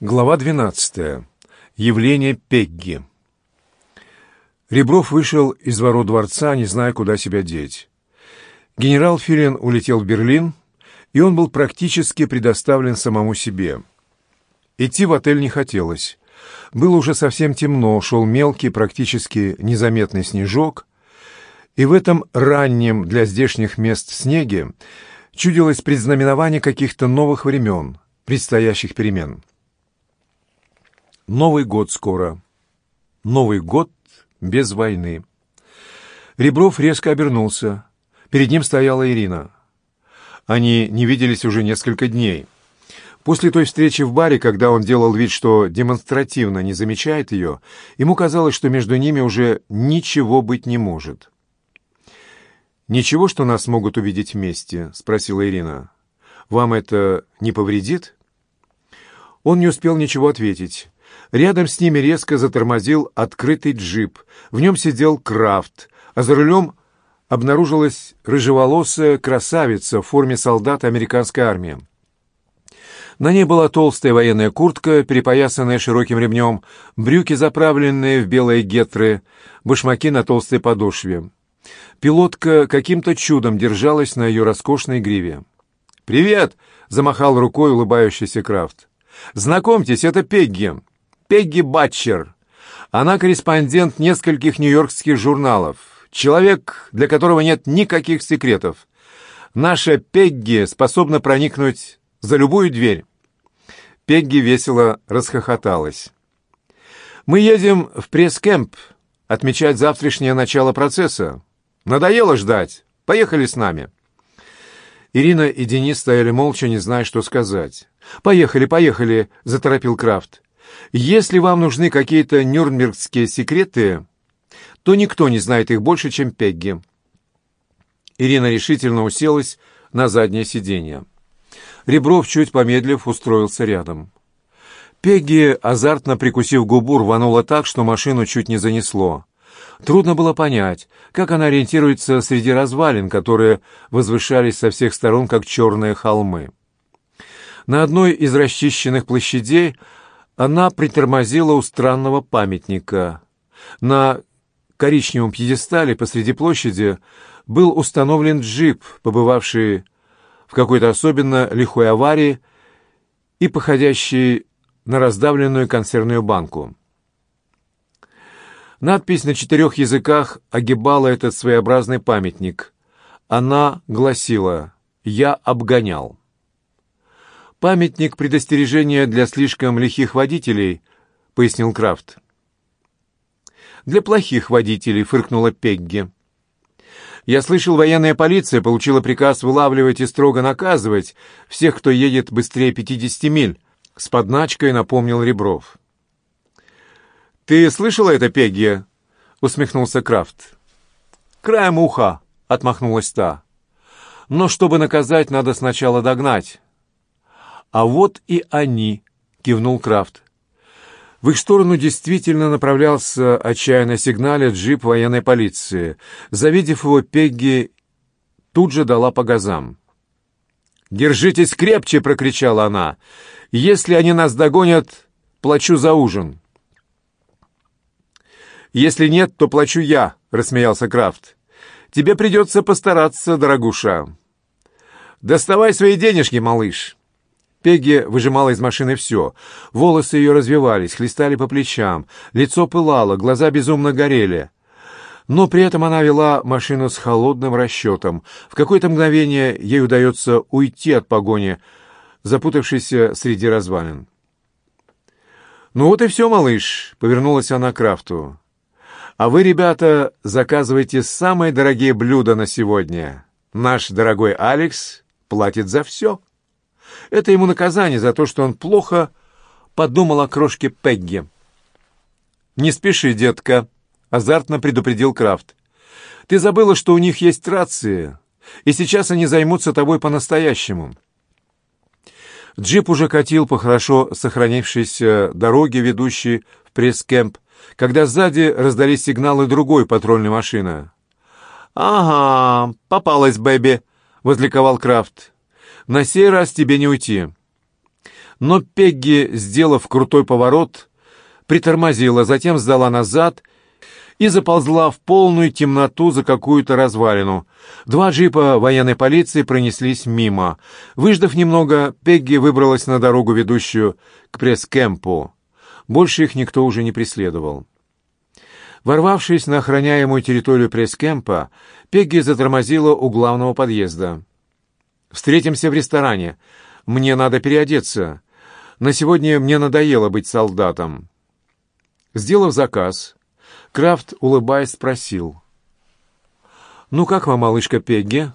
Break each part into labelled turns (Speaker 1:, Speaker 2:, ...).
Speaker 1: Глава 12. Явление Пегги. Ребров вышел из ворот дворца, не зная, куда себя деть. Генерал Филин улетел в Берлин, и он был практически предоставлен самому себе. Идти в отель не хотелось. Было уже совсем темно, шел мелкий, практически незаметный снежок, и в этом раннем для здешних мест снеге чудилось предзнаменование каких-то новых времен, предстоящих перемен. Новый год скоро. Новый год без войны. Ребров резко обернулся. Перед ним стояла Ирина. Они не виделись уже несколько дней. После той встречи в баре, когда он делал вид, что демонстративно не замечает ее, ему казалось, что между ними уже ничего быть не может. «Ничего, что нас могут увидеть вместе?» — спросила Ирина. «Вам это не повредит?» Он не успел ничего ответить. Рядом с ними резко затормозил открытый джип. В нем сидел Крафт, а за рулем обнаружилась рыжеволосая красавица в форме солдата американской армии. На ней была толстая военная куртка, перепоясанная широким ремнем, брюки, заправленные в белые гетры, башмаки на толстой подошве. Пилотка каким-то чудом держалась на ее роскошной гриве. «Привет!» — замахал рукой улыбающийся Крафт. «Знакомьтесь, это Пегги!» Пегги Батчер. Она корреспондент нескольких нью-йоркских журналов. Человек, для которого нет никаких секретов. Наша Пегги способна проникнуть за любую дверь. Пегги весело расхохоталась. «Мы едем в пресс-кэмп отмечать завтрашнее начало процесса. Надоело ждать. Поехали с нами». Ирина и Денис стояли молча, не зная, что сказать. «Поехали, поехали», — заторопил Крафт. Если вам нужны какие-то нюрнбергские секреты, то никто не знает их больше, чем Пегги». Ирина решительно уселась на заднее сиденье. Ребров, чуть помедлив, устроился рядом. Пегги, азартно прикусив губу, рванула так, что машину чуть не занесло. Трудно было понять, как она ориентируется среди развалин, которые возвышались со всех сторон, как черные холмы. На одной из расчищенных площадей она притормозила у странного памятника. На коричневом пьедестале посреди площади был установлен джип, побывавший в какой-то особенно лихой аварии и походящий на раздавленную консервную банку. Надпись на четырех языках огибала этот своеобразный памятник. Она гласила «Я обгонял». «Памятник предостережения для слишком лихих водителей», — пояснил Крафт. «Для плохих водителей», — фыркнула Пегги. «Я слышал, военная полиция получила приказ вылавливать и строго наказывать всех, кто едет быстрее 50 миль», — с подначкой напомнил Ребров. «Ты слышала это, Пегги?» — усмехнулся Крафт. «Краем уха», — отмахнулась та. «Но чтобы наказать, надо сначала догнать». «А вот и они», — кивнул Крафт. В их сторону действительно направлялся, отчаянно сигналя, джип военной полиции. Завидев его, Пегги тут же дала по газам. «Держитесь крепче!» — прокричала она. «Если они нас догонят, плачу за ужин». «Если нет, то плачу я», — рассмеялся Крафт. «Тебе придется постараться, дорогуша». «Доставай свои денежки, малыш». Пегги выжимала из машины все. Волосы ее развивались, хлестали по плечам, лицо пылало, глаза безумно горели. Но при этом она вела машину с холодным расчетом. В какое-то мгновение ей удается уйти от погони, запутавшейся среди развалин. «Ну вот и все, малыш», — повернулась она к Крафту. «А вы, ребята, заказывайте самые дорогие блюда на сегодня. Наш дорогой Алекс платит за все». Это ему наказание за то, что он плохо подумал о крошке Пегги. «Не спеши, детка», — азартно предупредил Крафт. «Ты забыла, что у них есть рации, и сейчас они займутся тобой по-настоящему». Джип уже катил по хорошо сохранившейся дороге, ведущей в пресс-кэмп, когда сзади раздались сигналы другой патрульной машины. «Ага, попалась, Бэби», — возликовал Крафт. На сей раз тебе не уйти». Но Пегги, сделав крутой поворот, притормозила, затем сдала назад и заползла в полную темноту за какую-то развалину. Два джипа военной полиции пронеслись мимо. Выждав немного, Пегги выбралась на дорогу, ведущую к пресс-кэмпу. Больше их никто уже не преследовал. Ворвавшись на охраняемую территорию пресс-кэмпа, Пегги затормозила у главного подъезда. Встретимся в ресторане. Мне надо переодеться. На сегодня мне надоело быть солдатом». Сделав заказ, Крафт, улыбаясь, спросил. «Ну как вам, малышка Пегги?»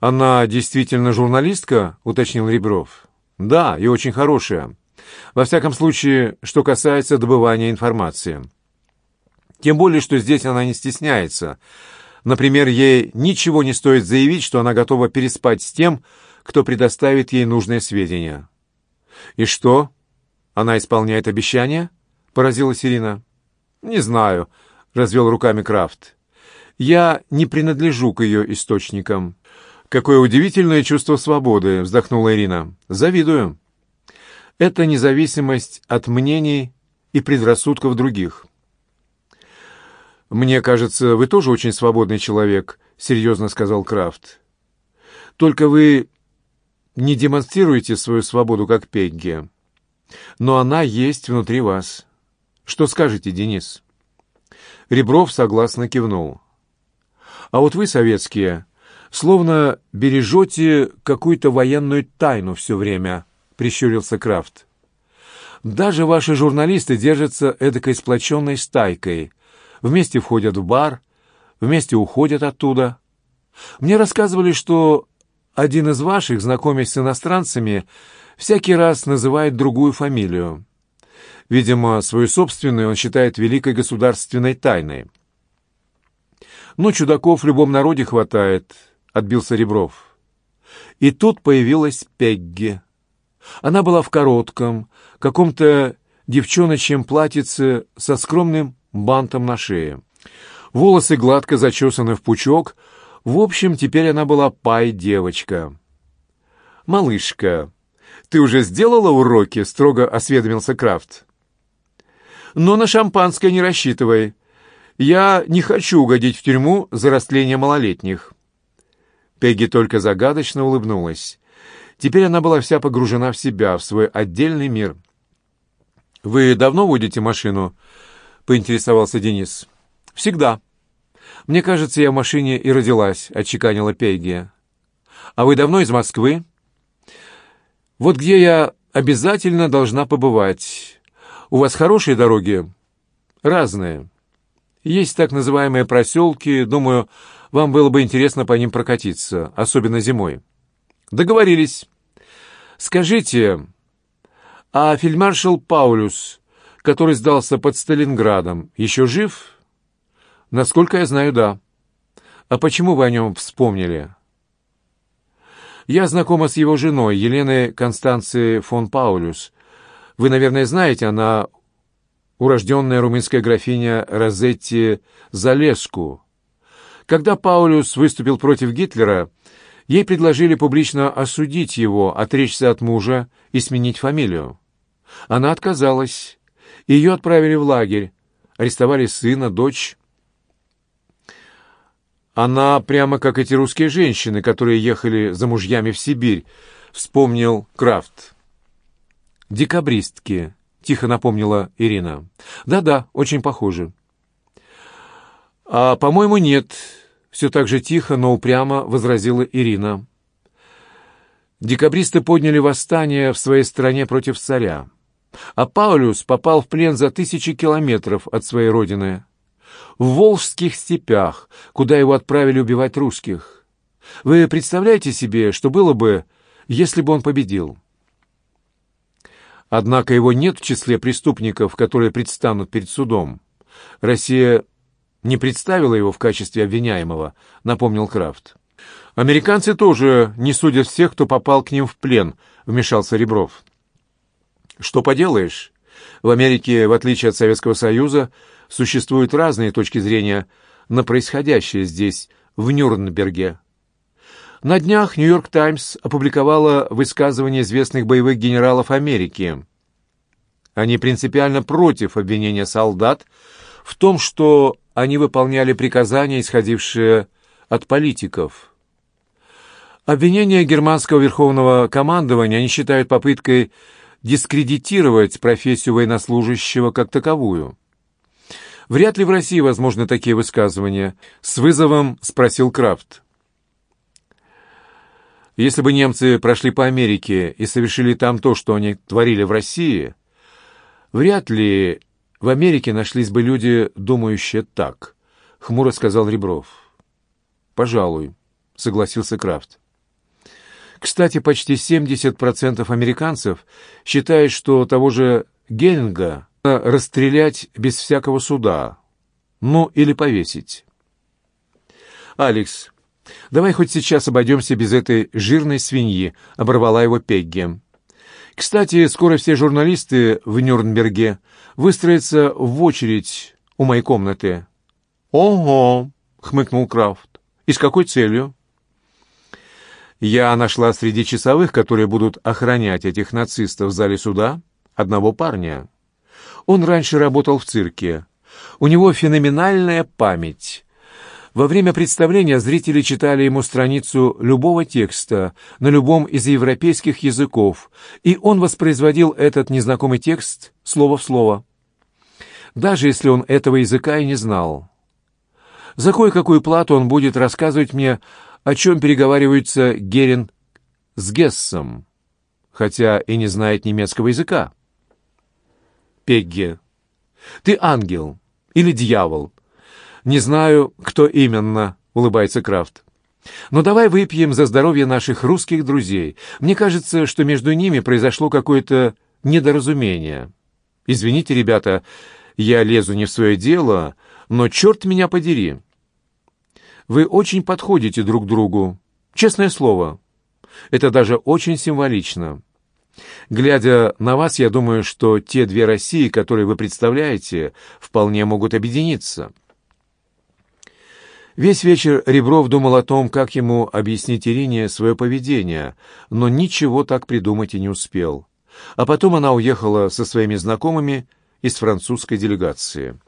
Speaker 1: «Она действительно журналистка?» — уточнил Ребров. «Да, и очень хорошая. Во всяком случае, что касается добывания информации. Тем более, что здесь она не стесняется. Например, ей ничего не стоит заявить, что она готова переспать с тем, кто предоставит ей нужные сведения. «И что? Она исполняет обещания? — поразилась Ирина. «Не знаю», — развел руками Крафт. «Я не принадлежу к ее источникам». «Какое удивительное чувство свободы!» — вздохнула Ирина. «Завидую. Это независимость от мнений и предрассудков других». «Мне кажется, вы тоже очень свободный человек», — серьезно сказал Крафт. «Только вы не демонстрируете свою свободу, как Пегги. Но она есть внутри вас. Что скажете, Денис?» Ребров согласно кивнул. «А вот вы, советские, словно бережете какую-то военную тайну все время», — прищурился Крафт. «Даже ваши журналисты держатся эдакой сплоченной стайкой» вместе входят в бар, вместе уходят оттуда. Мне рассказывали, что один из ваших, знакомясь с иностранцами, всякий раз называет другую фамилию. Видимо, свою собственную он считает великой государственной тайной. «Ну, чудаков в любом народе хватает», — отбился Ребров. И тут появилась Пегги. Она была в коротком, каком-то девчоночьем платьице со скромным бантом на шее. Волосы гладко зачесаны в пучок. В общем, теперь она была пай-девочка. «Малышка, ты уже сделала уроки?» — строго осведомился Крафт. «Но на шампанское не рассчитывай. Я не хочу угодить в тюрьму за растление малолетних». Пегги только загадочно улыбнулась. Теперь она была вся погружена в себя, в свой отдельный мир. «Вы давно водите машину?» поинтересовался Денис. «Всегда. Мне кажется, я в машине и родилась», — отчеканила Пегия. «А вы давно из Москвы?» «Вот где я обязательно должна побывать. У вас хорошие дороги?» «Разные. Есть так называемые проселки. Думаю, вам было бы интересно по ним прокатиться, особенно зимой». «Договорились. Скажите, а фельдмаршал Паулюс который сдался под Сталинградом, еще жив? Насколько я знаю, да. А почему вы о нем вспомнили? Я знакома с его женой, Еленой Констанцией фон Паулюс. Вы, наверное, знаете, она урожденная румынская графиня Розетти Залеску. Когда Паулюс выступил против Гитлера, ей предложили публично осудить его, отречься от мужа и сменить фамилию. Она отказалась ее отправили в лагерь. Арестовали сына, дочь. Она прямо как эти русские женщины, которые ехали за мужьями в Сибирь, вспомнил Крафт. «Декабристки», — тихо напомнила Ирина. «Да-да, очень похоже». «А, по-моему, нет», — все так же тихо, но упрямо возразила Ирина. «Декабристы подняли восстание в своей стране против царя а Паулюс попал в плен за тысячи километров от своей родины. В Волжских степях, куда его отправили убивать русских. Вы представляете себе, что было бы, если бы он победил? Однако его нет в числе преступников, которые предстанут перед судом. Россия не представила его в качестве обвиняемого, напомнил Крафт. Американцы тоже не судят всех, кто попал к ним в плен, вмешался Ребров. Что поделаешь? В Америке, в отличие от Советского Союза, существуют разные точки зрения на происходящее здесь, в Нюрнберге. На днях «Нью-Йорк Таймс» опубликовала высказывание известных боевых генералов Америки. Они принципиально против обвинения солдат в том, что они выполняли приказания, исходившие от политиков. Обвинение германского верховного командования они считают попыткой дискредитировать профессию военнослужащего как таковую. Вряд ли в России возможны такие высказывания. С вызовом спросил Крафт. Если бы немцы прошли по Америке и совершили там то, что они творили в России, вряд ли в Америке нашлись бы люди, думающие так, — хмуро сказал Ребров. «Пожалуй», — согласился Крафт. Кстати, почти 70% американцев считают, что того же Геринга расстрелять без всякого суда. Ну, или повесить. «Алекс, давай хоть сейчас обойдемся без этой жирной свиньи», — оборвала его Пегги. «Кстати, скоро все журналисты в Нюрнберге выстроятся в очередь у моей комнаты». «Ого!» — хмыкнул Крафт. «И с какой целью?» Я нашла среди часовых, которые будут охранять этих нацистов в зале суда, одного парня. Он раньше работал в цирке. У него феноменальная память. Во время представления зрители читали ему страницу любого текста на любом из европейских языков, и он воспроизводил этот незнакомый текст слово в слово, даже если он этого языка и не знал. За кое-какую плату он будет рассказывать мне о чем переговариваются Герин с Гессом, хотя и не знает немецкого языка. Пегги, ты ангел или дьявол? Не знаю, кто именно, улыбается Крафт. Но давай выпьем за здоровье наших русских друзей. Мне кажется, что между ними произошло какое-то недоразумение. Извините, ребята, я лезу не в свое дело, но черт меня подери. Вы очень подходите друг другу. Честное слово. Это даже очень символично. Глядя на вас, я думаю, что те две России, которые вы представляете, вполне могут объединиться. Весь вечер Ребров думал о том, как ему объяснить Ирине свое поведение, но ничего так придумать и не успел. А потом она уехала со своими знакомыми из французской делегации.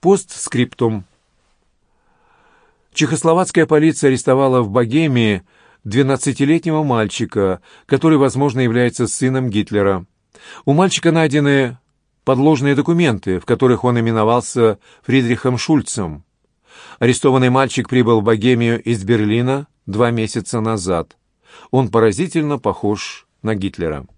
Speaker 1: Постскриптум. Чехословацкая полиция арестовала в Богемии 12-летнего мальчика, который, возможно, является сыном Гитлера. У мальчика найдены подложные документы, в которых он именовался Фридрихом Шульцем. Арестованный мальчик прибыл в Богемию из Берлина два месяца назад. Он поразительно похож на Гитлера.